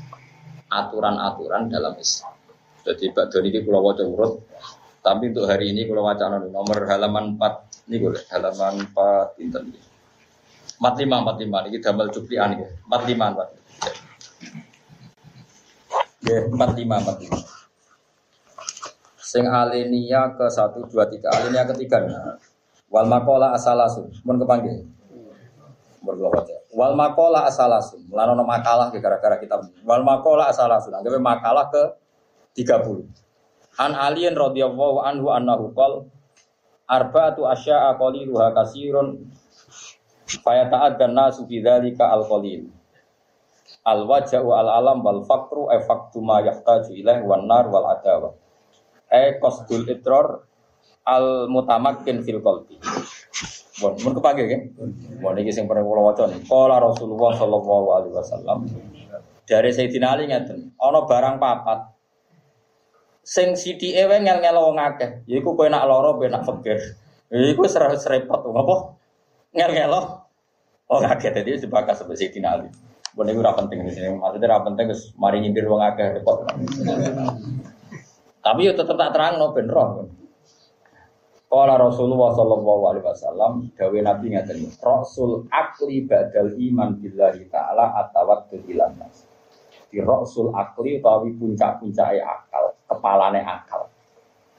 aturan-aturan dalam Islam. Jadi Pak Doni ini kulo waca urut, tapi untuk hari ini kalau wacana nomor halaman 4 ini boleh halaman 4 inten. 45 45 ini damel cuplian ya. 45 Pak. Ya, 45 45. Sing alenia ke 1 2 3. Alenia ketiga. Wal makola asalasun. Mun kepanggil. Berdoa aja. Wal makola asalasun. Mulane makalah gara-gara kita. Wal makola asalasun. Anggap makalah ke 30. An aliyin radhiyallahu anhu annahu qol arba'atu asya'a qaliluha kasirun faya ta'addan nasu fi dzalika al qalil al waja'u al alam wal faqru e faqtu ma yahtaju ilaih wan nar wal adawa e qasdul idrar al mutamakkin fil qalbi Bon, mun kepake kan? Bon iki sing pernah kula waca nih. Qala Rasulullah sallallahu alaihi wasallam dari Sayyidina Ali ngeten, ana barang papat sing sithike wae ngel-ngel wong akeh. Yaiku kowe nak lara ben nak fakir. Iku serempet repot apa? Ngel-ngel wong akeh dadi dibakas sampe Sayyidina Ali. Iku ora penting di sini. Maksudnya ora penting wis mari nyindir wong akeh repot. Tapi yo tetep tak terangno ben roh. Kala Rasulullah sallallahu alaihi wasallam dawe Nabi ngaten, "Rasul akli ba'dal iman billahi ta'ala atawaddul ilan nas." Di rasul akli utawi puncak-puncake akal, kepalane akal.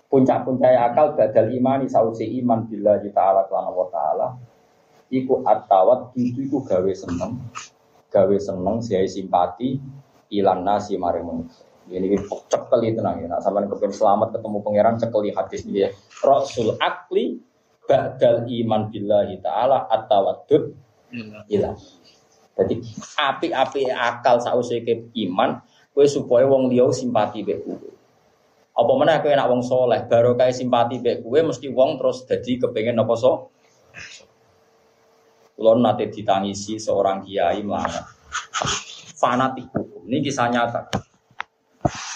Puncak-puncake akal badal imani sausi iman billahi ta'ala kelan Allah ta'ala iku atawat itu iku gawe seneng gawe seneng siai simpati ilan nasi maring manusia ini cekeli tenang ya. Nah, sampai kepen selamat ketemu pangeran cekeli hadis ini ya. Rasul akli badal iman billahi taala atawadud ilah. Jadi api-api akal sausé ke iman kowe supaya wong liya simpati mbek kowe. Apa meneh kowe nak wong soleh baru kae simpati mbek kowe mesti wong terus dadi kepengen apa so? Kulo nate ditangisi seorang kiai melarat. Fanatik hukum. Ini kisah nyata.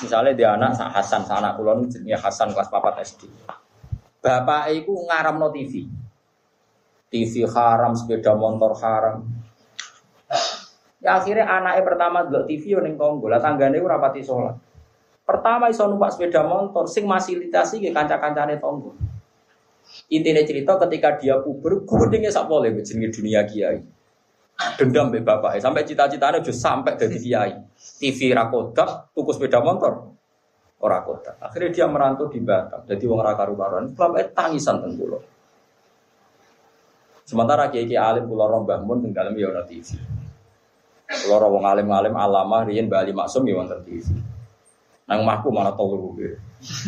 Misalnya dia anak Hasan, anak kulon jenenge Hasan kelas 4 SD. Bapak iku ngaramno TV. TV haram, sepeda motor haram. Ya akhirnya anaknya pertama dulu TV yo ning tonggo, lah tanggane ora pati sholat. Pertama iso numpak sepeda motor, sing fasilitasi ke kanca-kancane tonggo. Intinya cerita ketika dia puber, gudengnya sak boleh jenenge dunia kiai. Dendam be bapak, sampai cita-citanya justru sampai jadi kiai. TV rakodak, tuku sepeda motor, ora kota. Akhirnya dia merantau di Batam, jadi wong raka karu-karuan. Bapaknya tangisan tenggulo. Sementara kiai kiai alim pulau rombah pun tinggal ya TV. Pulau wong alim alim alamah rian bali maksum ya wonten TV. Nang mahku tahu gue.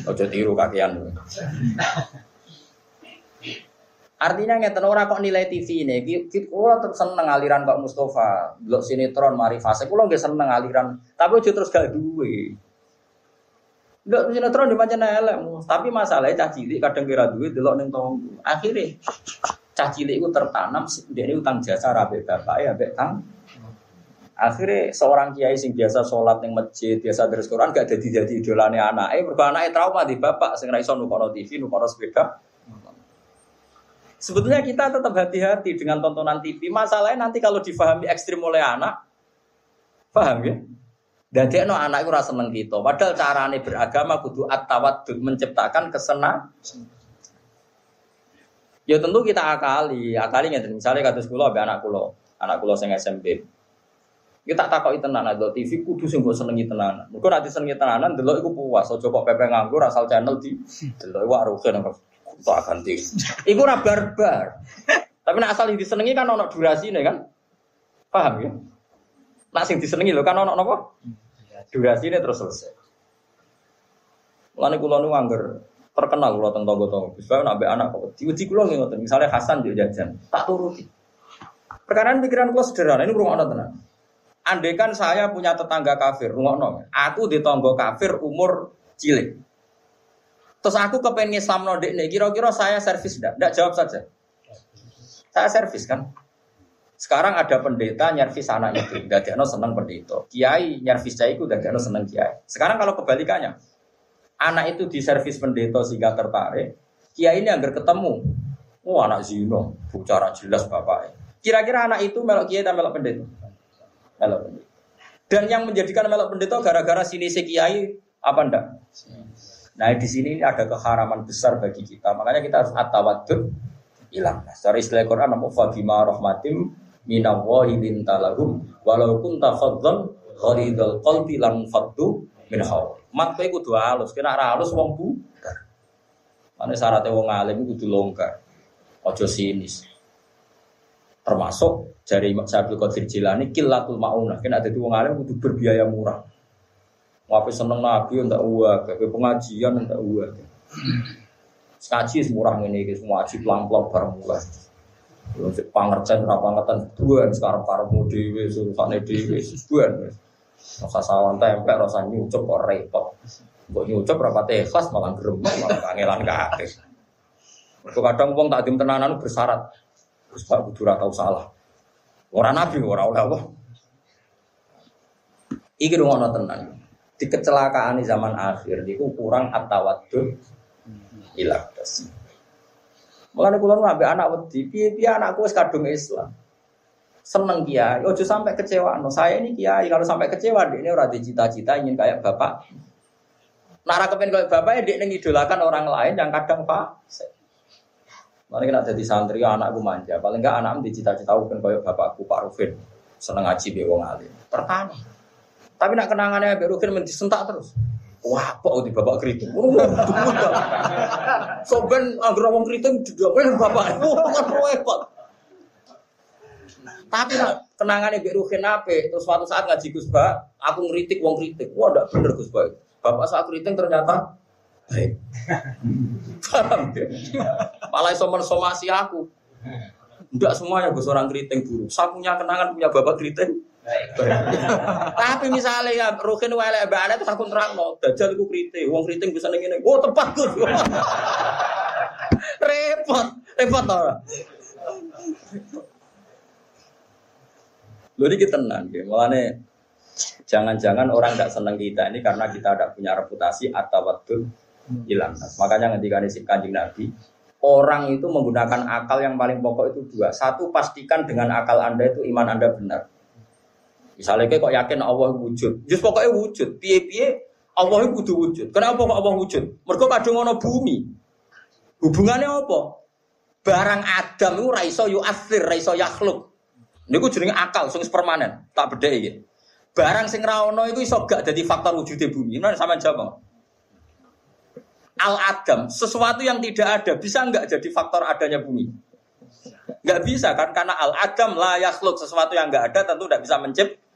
Ojo tiru kakian. Artinya ngeten ora kok nilai TV ini. Kulo terus seneng aliran kok Mustafa, blok sinetron mari fase. Kulo nggak seneng aliran, tapi ojo terus gak duwe. Blok sinetron di macam elek, tapi masalahnya cah cilik kadang kira duwe delok ning tonggo. Akhirnya cah cilik itu tertanam ini utang jasa rabe bapak ya bapak tang. Akhirnya seorang kiai sing biasa sholat ning masjid, biasa terus Quran gak jadi jadi idolane anak. Eh anake trauma di bapak sing ra iso nukono TV, nukono sepeda Sebetulnya kita tetap hati-hati dengan tontonan TV. Masalahnya nanti kalau difahami ekstrim oleh anak, paham ya? Jadi no anak itu rasa seneng kita. Padahal carane beragama kudu at menciptakan kesenang. Ya tentu kita akali, akali nggak Misalnya kata sekolah, abe anak kulo, anak kulo sing SMP. Kita tak takoki tenan ada TV kudu sing mbok senengi tenanan. Mergo nanti senengi tenanan delok iku puas, aja kok pepe nganggur asal channel di delok wae rugen tak ganti. Iku ora barbar. Tapi nak asal disenengi kan ono durasi nih kan. Paham ya? Nak sing disenengi lho kan ono napa? Durasi ini terus selesai. Mulane kula nu angger terkenal kula teng tangga-tangga. Gus Bae nak anak kok diuji kula ngoten. Misale Hasan yo jajan, tak turuti. Perkara pikiran kula sederhana ini rumah tenang. Andai kan saya punya tetangga kafir, rungokno. Aku di tangga kafir umur cilik. Terus aku kepengen Islam nodek nih, kira-kira saya servis tidak? Tidak jawab saja. Saya servis kan. Sekarang ada pendeta nyervis anak itu, tidak no seneng pendeta. Kiai nyervis saya itu tidak no seneng kiai. Sekarang kalau kebalikannya, anak itu di servis pendeta sehingga tertarik, kiai ini agar ketemu, oh anak zino, bicara jelas bapak. Kira-kira anak itu melok kiai dan melok pendeta, melok pendeta. Dan yang menjadikan melok pendeta gara-gara sini si kiai apa ndak? Nah di sini ada keharaman besar bagi kita. Makanya kita harus atawadud hilang. Secara istilah Quran nama fabima rahmatim minallahi lintalahum walau kunta fadzan gharidul qalbi lang faddu min hawl. Mat kowe kudu halus, kena halus wong bu. Mana syaratnya wong alim kudu longgar. Ojo sinis. Termasuk dari Syaikhul Qadir Jilani kilatul maunah. Kena ada wong alim kudu berbiaya murah. Ngapain seneng nabi ndak uang, kayak pengajian ndak uang. Ngaji semurah ini, semua ngaji pelan-pelan bareng mulai. Pangercen rapangetan buan sekarang para mudi wis urusane dhewe buan. Rasa sawan tempe, rasa nyucup kok repot. Mbok nyucup rapat ikhlas malah gremeng malah kangelan kabeh. Mergo kadang wong tak tenanan bersyarat. Terus Pak kudu tahu salah. Orang nabi ora oleh apa. Iki ngono tenan di kecelakaan di zaman akhir itu kurang atawadud ilah das. Mulane kula nu anak wedi, piye-piye anakku wis kadung Islam. Seneng kiai, ojo sampai kecewa. No, saya ini kiai, kalau sampai kecewa dia ini orang cita-cita ingin kayak bapak. Nara kepen kayak bapak ya dia ngidolakan orang lain yang kadang pak. Mari kita jadi santri anakku manja, paling enggak anak dicita-cita kan kayak bapakku Pak Rufin, seneng ngaji be wong alim. Pertama, tapi nak kenangannya Mbak Rukin disentak terus. Wah, kok di bapak keriting? Soben agar wong keriting didoain bapak. Bukan repot. Tapi nak kenangannya Mbak Rukin apa? Terus suatu saat ngaji Gus Ba, aku ngeritik wong kritik. Wah, enggak bener Gus Ba. Bapak saat keriting ternyata baik. Ya? Malah somen somasi aku. Enggak semuanya Gus orang keriting buruk. Sakunya kenangan punya bapak keriting. Tapi misalnya ya Rukin wae mbak terus aku nerangno, dajal iku kriting, wong kriting bisa ning ngene. Oh, tepat Gus. repot, repot ora. Lho iki tenan nggih. Mulane jangan-jangan orang tidak senang kita ini karena kita tidak punya reputasi atau waktu hilang. Makanya ketika si kanjeng Nabi, orang itu menggunakan akal yang paling pokok itu dua. Satu, pastikan dengan akal Anda itu iman Anda benar. Misalnya kok yakin Allah wujud, just pokoknya wujud. Piye-piye Allah itu kudu wujud. Kenapa kok Allah wujud? Mereka kadung ono bumi. Hubungannya apa? Barang Adam itu raiso yu asir, raiso yakhluk. Ini jenenge akal, sing permanen. Tak beda iki. Barang sing ra ono iku iso gak dadi faktor wujudnya bumi. Mana sama jawab. Al Adam, sesuatu yang tidak ada bisa nggak jadi faktor adanya bumi? Nggak bisa kan? Karena Al Adam lah yakhluk sesuatu yang nggak ada tentu tidak bisa menciptakan.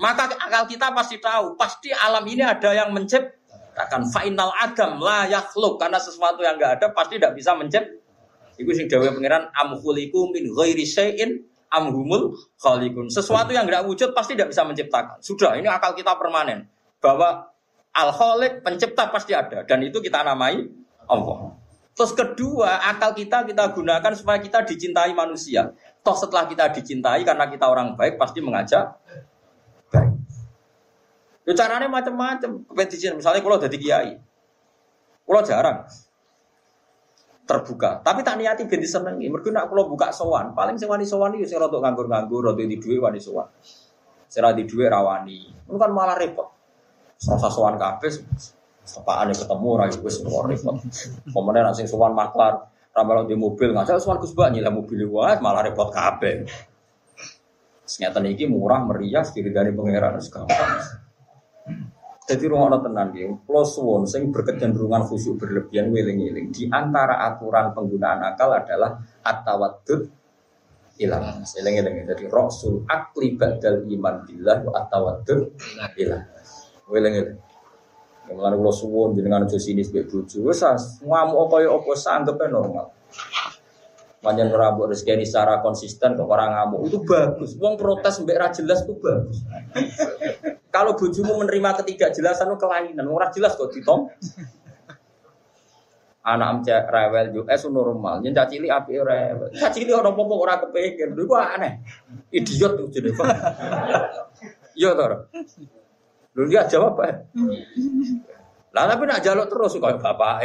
Maka akal kita pasti tahu, pasti alam ini ada yang menciptakan. Final adam la yakhluk karena sesuatu yang enggak ada pasti tidak bisa menciptakan. Iku sing dawuh pangeran amkhuliku min ghairi syai'in amhumul khaliqun. Sesuatu yang enggak wujud pasti tidak bisa menciptakan. Sudah, ini akal kita permanen bahwa al khaliq pencipta pasti ada dan itu kita namai Allah. Terus kedua, akal kita kita gunakan supaya kita dicintai manusia. Toh setelah kita dicintai karena kita orang baik pasti mengajak. Yo caranya macam-macam. Kompetisi misalnya kalau jadi kiai, kalau jarang terbuka. Tapi tak niati ben disenengi. Mergo nek kula buka sowan, paling sing wani sowan iki sing rada nganggur-nganggur, rada di dhuwit wani sowan. Sing di dhuwit rawani. Itu kan malah repot. Serasa sowan kabeh sepakane ketemu ra wis repot. Pemene nek sing sowan maklar, ra di mobil, nggak sowan Gus Bak nyilih mobil wae malah repot kabeh. Ternyata ini murah, meriah, dari pangeran gampang. Jadi rumah tenan dia, plus one, sing berkecenderungan khusyuk berlebihan wiling-wiling. Di antara aturan penggunaan akal adalah atawadud ilah. Eling-eling. Jadi rasul akli badal iman billah wa atawadud ilah. Wiling-wiling. Mulane kula suwun jenengan aja sini sebek bojo. Wis ngamuk kaya apa sanggepe normal. Panjang rambut rezeki ini secara konsisten kok orang ngamuk itu bagus. Wong protes mbek ra jelas itu bagus. Kalau bojomu menerima ketidakjelasan kelainan, ora jelas kok ditom. Anak cek rewel yo es normal, nyen cacili api rewel. Cacili orang popo ora kepikir, itu aneh. Idiot tuh jadi. Iya tor. Lu dia jawab apa? Lah tapi nak jaluk terus kok bapak